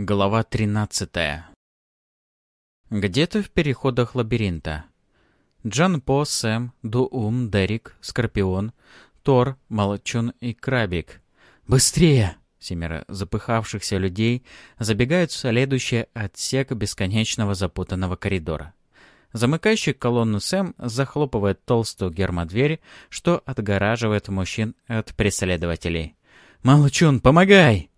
Глава 13 Где-то в переходах лабиринта. Джан По, Сэм, Дуум, Дерек, Скорпион, Тор, Молчун и Крабик. «Быстрее!» Семеро запыхавшихся людей забегают в следующий отсек бесконечного запутанного коридора. Замыкающий колонну Сэм захлопывает толстую гермодверь, что отгораживает мужчин от преследователей. «Молчун, помогай!»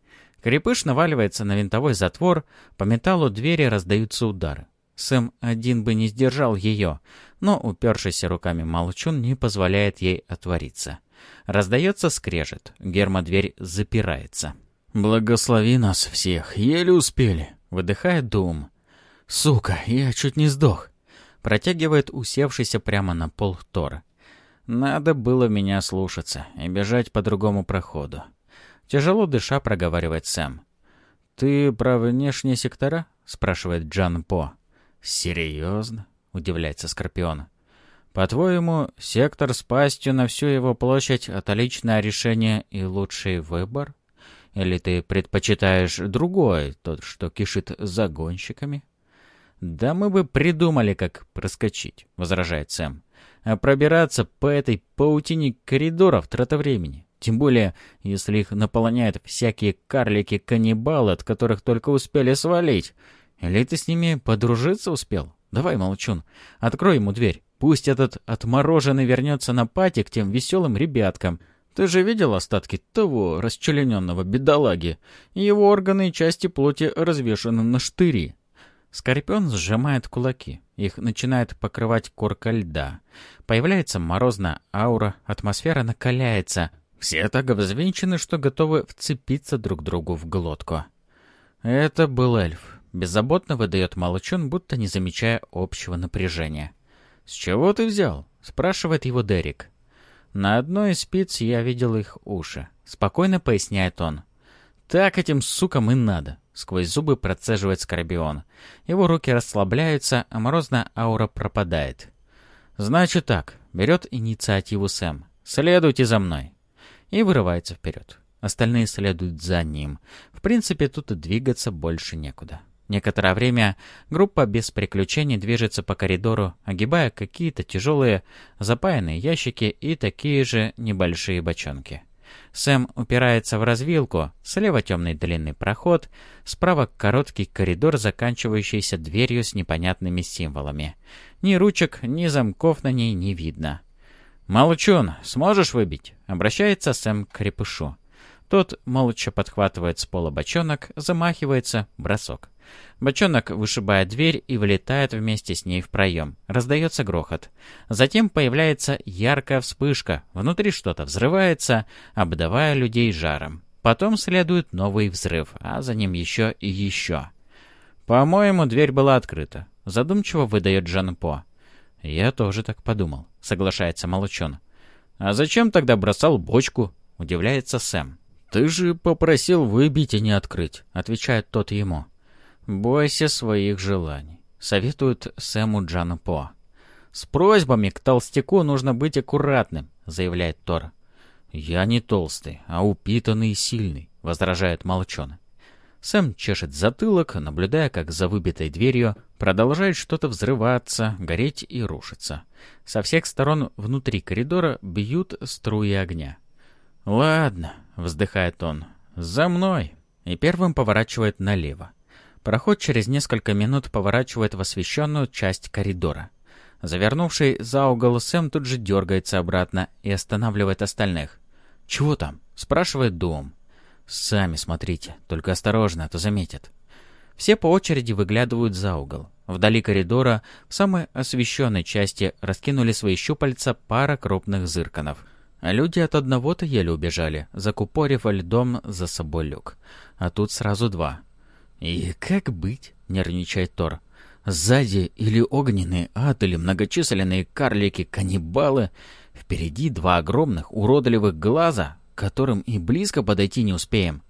Крепыш наваливается на винтовой затвор, по металлу двери раздаются удары. Сэм один бы не сдержал ее, но упершийся руками молчун не позволяет ей отвориться. Раздается скрежет, гермодверь запирается. «Благослови нас всех, еле успели», — выдыхает Дум. «Сука, я чуть не сдох», — протягивает усевшийся прямо на пол Тор. «Надо было меня слушаться и бежать по другому проходу. Тяжело дыша, проговаривает Сэм. «Ты про внешние сектора?» — спрашивает Джан По. «Серьезно?» — удивляется Скорпион. «По-твоему, сектор с пастью на всю его площадь — отличное решение и лучший выбор? Или ты предпочитаешь другой, тот, что кишит загонщиками?» «Да мы бы придумали, как проскочить», — возражает Сэм. «А пробираться по этой паутине коридоров трата времени. Тем более, если их наполняют всякие карлики-каннибалы, от которых только успели свалить. Или ты с ними подружиться успел? Давай, молчун, открой ему дверь. Пусть этот отмороженный вернется на пати к тем веселым ребяткам. Ты же видел остатки того расчлененного бедолаги? Его органы и части плоти развешаны на штыри. Скорпион сжимает кулаки. Их начинает покрывать корка льда. Появляется морозная аура, атмосфера накаляется. Все так взвинчены, что готовы вцепиться друг другу в глотку. Это был эльф. Беззаботно выдает молчун, будто не замечая общего напряжения. «С чего ты взял?» — спрашивает его Дерек. «На одной из спиц я видел их уши», — спокойно поясняет он. «Так этим сукам и надо», — сквозь зубы процеживает Скорбион. Его руки расслабляются, а морозная аура пропадает. «Значит так», — берет инициативу Сэм. «Следуйте за мной» и вырывается вперед. Остальные следуют за ним. В принципе, тут и двигаться больше некуда. Некоторое время группа без приключений движется по коридору, огибая какие-то тяжелые запаянные ящики и такие же небольшие бочонки. Сэм упирается в развилку, слева темный длинный проход, справа короткий коридор, заканчивающийся дверью с непонятными символами. Ни ручек, ни замков на ней не видно. «Молчун, сможешь выбить?» — обращается Сэм к крепышу. Тот молча подхватывает с пола бочонок, замахивается, бросок. Бочонок вышибает дверь и вылетает вместе с ней в проем. Раздается грохот. Затем появляется яркая вспышка. Внутри что-то взрывается, обдавая людей жаром. Потом следует новый взрыв, а за ним еще и еще. «По-моему, дверь была открыта», — задумчиво выдает Жан По. «Я тоже так подумал», — соглашается Молчон. «А зачем тогда бросал бочку?» — удивляется Сэм. «Ты же попросил выбить и не открыть», — отвечает тот ему. «Бойся своих желаний», — советует Сэму Джану По. «С просьбами к толстяку нужно быть аккуратным», — заявляет Тор. «Я не толстый, а упитанный и сильный», — возражает Молчон. Сэм чешет затылок, наблюдая, как за выбитой дверью продолжает что-то взрываться, гореть и рушиться. Со всех сторон внутри коридора бьют струи огня. «Ладно», — вздыхает он, — «за мной!» И первым поворачивает налево. Проход через несколько минут поворачивает в освещенную часть коридора. Завернувший за угол Сэм тут же дергается обратно и останавливает остальных. «Чего там?» — спрашивает Дуом. «Сами смотрите, только осторожно, а то заметят». Все по очереди выглядывают за угол. Вдали коридора, в самой освещенной части, раскинули свои щупальца пара крупных зырканов. Люди от одного-то еле убежали, закупорив льдом за собой люк. А тут сразу два. «И как быть?» — нервничает Тор. «Сзади или огненный ад, или многочисленные карлики-каннибалы. Впереди два огромных уродливых глаза, которым и близко подойти не успеем.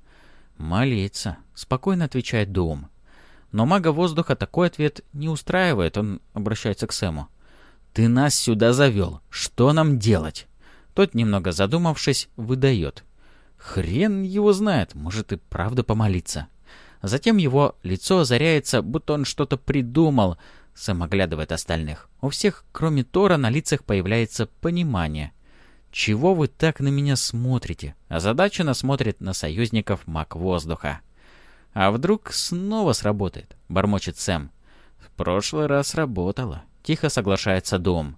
«Молиться», — спокойно отвечает Дуум. Но мага воздуха такой ответ не устраивает, он обращается к Сэму. «Ты нас сюда завел. Что нам делать?» Тот, немного задумавшись, выдает. «Хрен его знает, может и правда помолиться». Затем его лицо озаряется, будто он что-то придумал. Сэм оглядывает остальных. У всех, кроме Тора, на лицах появляется понимание. «Чего вы так на меня смотрите?» Озадаченно смотрит на союзников маг воздуха. «А вдруг снова сработает?» — бормочет Сэм. «В прошлый раз работало», — тихо соглашается Дом.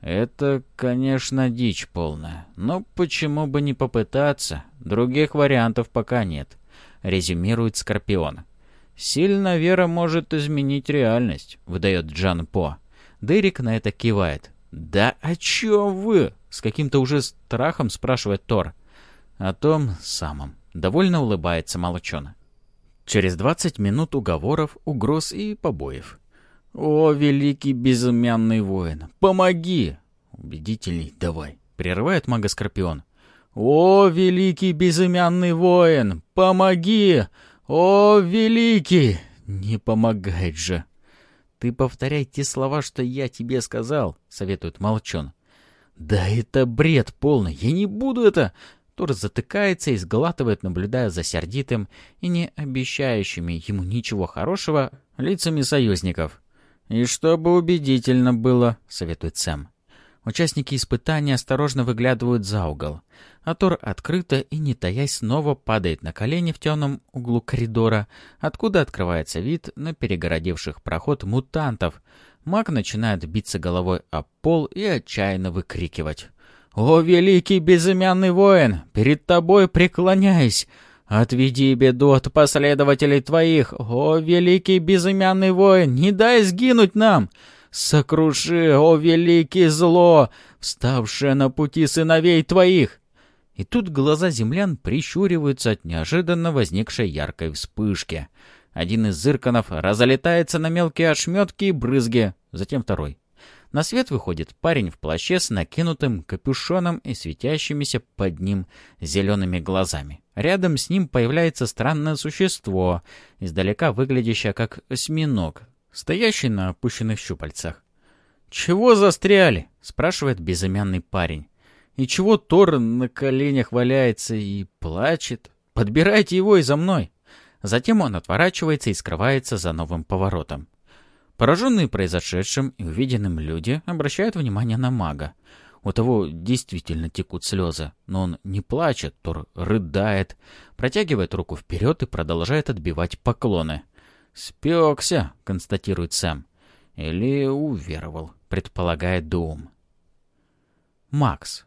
«Это, конечно, дичь полная, но почему бы не попытаться? Других вариантов пока нет», — резюмирует Скорпион. «Сильная вера может изменить реальность», — выдает Джан По. Дерек на это кивает. «Да о чем вы?» — с каким-то уже страхом спрашивает Тор. «О том самом». Довольно улыбается Молчон. Через двадцать минут уговоров, угроз и побоев. «О, великий безымянный воин, помоги!» «Убедительней давай», — прерывает мага Скорпион. «О, великий безымянный воин, помоги! О, великий!» «Не помогает же!» «Ты повторяй те слова, что я тебе сказал», — советует Молчон. «Да это бред полный, я не буду это...» Тор затыкается и сглатывает, наблюдая за сердитым и не обещающими ему ничего хорошего лицами союзников. «И чтобы убедительно было», — советует Сэм. Участники испытания осторожно выглядывают за угол. А Тор открыто и не таясь снова падает на колени в темном углу коридора, откуда открывается вид на перегородивших проход мутантов. Маг начинает биться головой о пол и отчаянно выкрикивать. «О, великий безымянный воин, перед тобой преклоняюсь! Отведи беду от последователей твоих! О, великий безымянный воин, не дай сгинуть нам! Сокруши, о, великий зло, вставшее на пути сыновей твоих!» И тут глаза землян прищуриваются от неожиданно возникшей яркой вспышки. Один из зырканов разлетается на мелкие ошметки и брызги, затем второй. На свет выходит парень в плаще с накинутым капюшоном и светящимися под ним зелеными глазами. Рядом с ним появляется странное существо, издалека выглядящее как осьминог, стоящий на опущенных щупальцах. «Чего застряли?» — спрашивает безымянный парень. «И чего Тор на коленях валяется и плачет? Подбирайте его и за мной!» Затем он отворачивается и скрывается за новым поворотом. Пораженные произошедшим и увиденным люди обращают внимание на мага. У того действительно текут слезы, но он не плачет, Тор рыдает, протягивает руку вперед и продолжает отбивать поклоны. «Спекся», — констатирует Сэм. «Или уверовал», — предполагает Дум. Макс.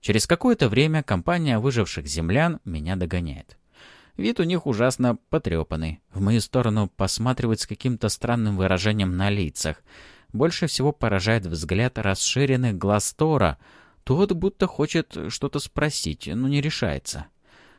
Через какое-то время компания выживших землян меня догоняет. Вид у них ужасно потрепанный. В мою сторону посматривают с каким-то странным выражением на лицах. Больше всего поражает взгляд расширенных глаз Тора. Тот будто хочет что-то спросить, но не решается.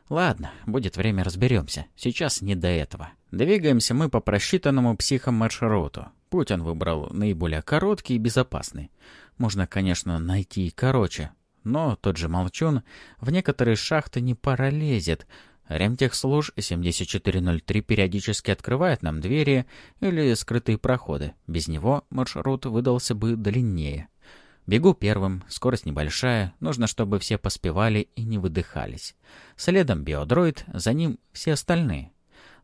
Ладно, будет время разберемся. Сейчас не до этого. Двигаемся мы по просчитанному психом маршруту. Путь он выбрал наиболее короткий и безопасный. Можно, конечно, найти и короче. Но тот же Молчун в некоторые шахты не пролезет. Ремтехслуж 7403 периодически открывает нам двери или скрытые проходы. Без него маршрут выдался бы длиннее. Бегу первым, скорость небольшая, нужно, чтобы все поспевали и не выдыхались. Следом биодроид, за ним все остальные.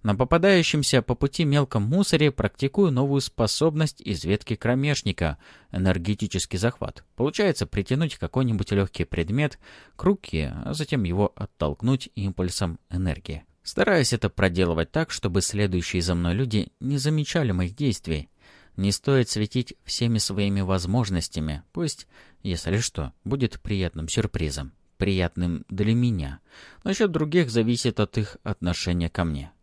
На попадающемся по пути мелком мусоре практикую новую способность из ветки кромешника — энергетический захват. Получается притянуть какой-нибудь легкий предмет к руке, а затем его оттолкнуть импульсом энергии. Стараюсь это проделывать так, чтобы следующие за мной люди не замечали моих действий. Не стоит светить всеми своими возможностями. Пусть, если что, будет приятным сюрпризом. Приятным для меня. Насчет других зависит от их отношения ко мне.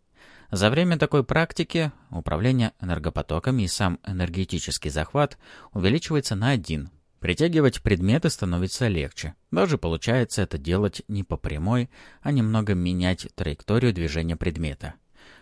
За время такой практики управление энергопотоками и сам энергетический захват увеличивается на один. Притягивать предметы становится легче. Даже получается это делать не по прямой, а немного менять траекторию движения предмета.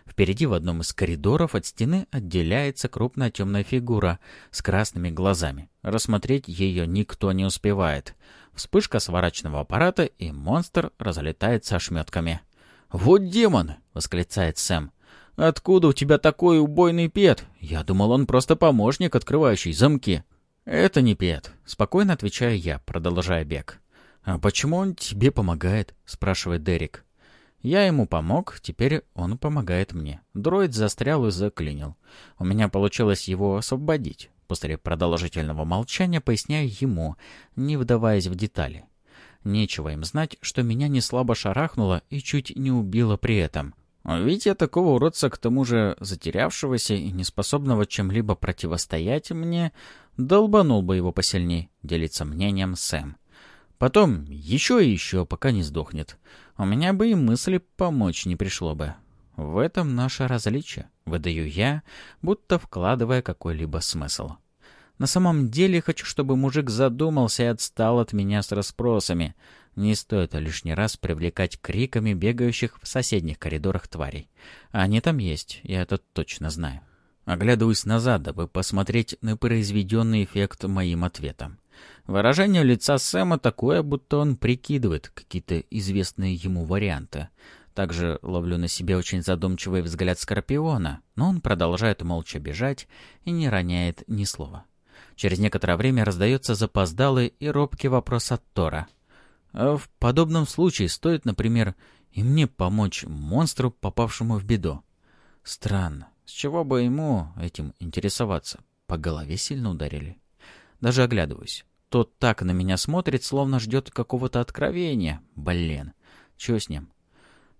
Впереди в одном из коридоров от стены отделяется крупная темная фигура с красными глазами. Рассмотреть ее никто не успевает. Вспышка свораченного аппарата, и монстр разлетается ошметками. «Вот демон!» — восклицает Сэм. «Откуда у тебя такой убойный пет? Я думал, он просто помощник, открывающий замки». «Это не пет», — спокойно отвечаю я, продолжая бег. «А почему он тебе помогает?» — спрашивает Дерек. Я ему помог, теперь он помогает мне. Дроид застрял и заклинил. У меня получилось его освободить. После продолжительного молчания поясняю ему, не вдаваясь в детали. Нечего им знать, что меня не слабо шарахнуло и чуть не убило при этом. Ведь я такого уродца, к тому же затерявшегося и неспособного чем-либо противостоять мне, долбанул бы его посильней, делится мнением Сэм. Потом еще и еще, пока не сдохнет. У меня бы и мысли помочь не пришло бы. В этом наше различие, выдаю я, будто вкладывая какой-либо смысл. На самом деле хочу, чтобы мужик задумался и отстал от меня с расспросами. Не стоит лишний раз привлекать криками бегающих в соседних коридорах тварей. Они там есть, я это точно знаю. Оглядываюсь назад, дабы посмотреть на произведенный эффект моим ответом. Выражение лица Сэма такое, будто он прикидывает какие-то известные ему варианты. Также ловлю на себе очень задумчивый взгляд Скорпиона, но он продолжает молча бежать и не роняет ни слова. Через некоторое время раздается запоздалый и робкий вопрос от Тора. А в подобном случае стоит, например, и мне помочь монстру, попавшему в беду. Странно. С чего бы ему этим интересоваться? По голове сильно ударили. Даже оглядываюсь. Тот так на меня смотрит, словно ждет какого-то откровения. Блин, что с ним?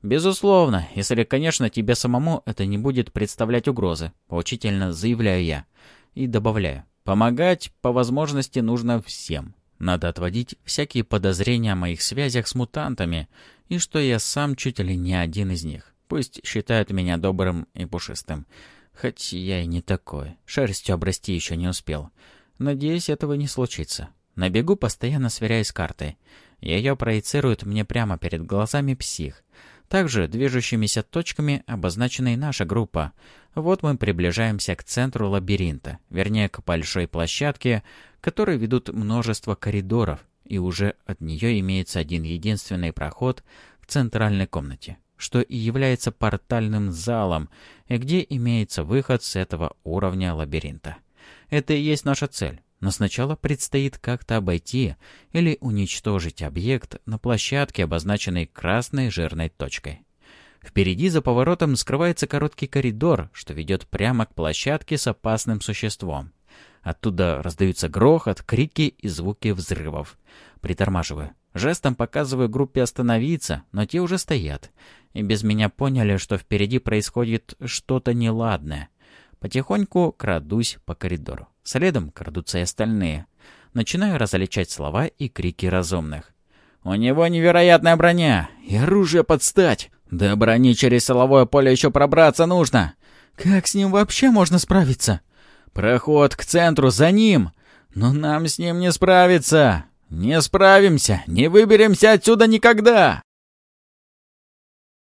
«Безусловно, если, конечно, тебе самому это не будет представлять угрозы», — поучительно заявляю я. И добавляю. «Помогать, по возможности, нужно всем. Надо отводить всякие подозрения о моих связях с мутантами, и что я сам чуть ли не один из них. Пусть считают меня добрым и пушистым. Хоть я и не такой. Шерстью обрасти еще не успел. Надеюсь, этого не случится. На бегу постоянно сверяюсь с картой. Ее проецирует мне прямо перед глазами псих. Также движущимися точками обозначена и наша группа. Вот мы приближаемся к центру лабиринта, вернее, к большой площадке, которые ведут множество коридоров, и уже от нее имеется один единственный проход в центральной комнате, что и является портальным залом, и где имеется выход с этого уровня лабиринта. Это и есть наша цель но сначала предстоит как-то обойти или уничтожить объект на площадке, обозначенной красной жирной точкой. Впереди за поворотом скрывается короткий коридор, что ведет прямо к площадке с опасным существом. Оттуда раздаются грохот, крики и звуки взрывов. Притормаживаю. Жестом показываю группе остановиться, но те уже стоят. И без меня поняли, что впереди происходит что-то неладное. Потихоньку крадусь по коридору. Следом крадутся и остальные. Начинаю различать слова и крики разумных. «У него невероятная броня! И оружие подстать! Да брони через силовое поле еще пробраться нужно! Как с ним вообще можно справиться? Проход к центру за ним! Но нам с ним не справиться! Не справимся! Не выберемся отсюда никогда!»